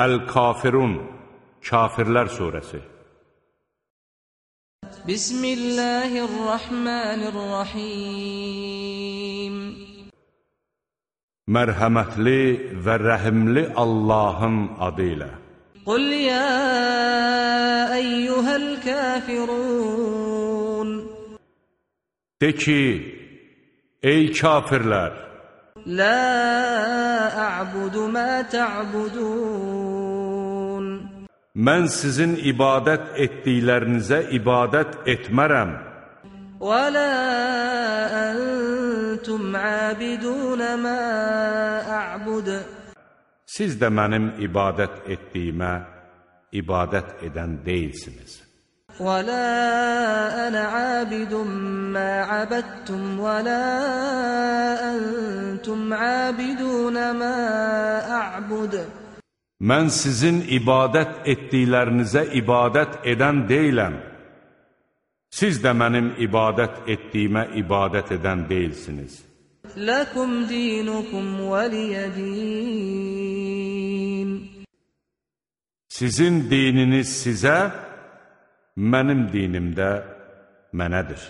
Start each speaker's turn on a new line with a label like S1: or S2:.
S1: Əl-Kafirun Kafirlər surəsi
S2: Bismillahirrahmanirrahim.
S1: Mərhəmətli və rəhimli Allahın adı ilə
S2: Qul ya eyyuhəl kafirun.
S1: De ki, ey kafirlər
S2: La a'budu ma ta'budun
S1: Mən sizin ibadət etdiklərinizə ibadət etmərəm
S2: Və la antum abidun ma a'bud
S1: Siz də mənim ibadət etdiyimə ibadət edən deyilsiniz
S2: ولا أنا عابد ما عبدتم ولا أنتم عابدون ما أعبد
S1: Mən sizin ibadət etdiklərinizə ibadət edən deyiləm. Siz də mənim ibadət etdiyimə ibadət edən deyilsiniz.
S2: لكم دينكم ولي دين
S1: Sizin dininiz sizə, mənim dinim də mənədir.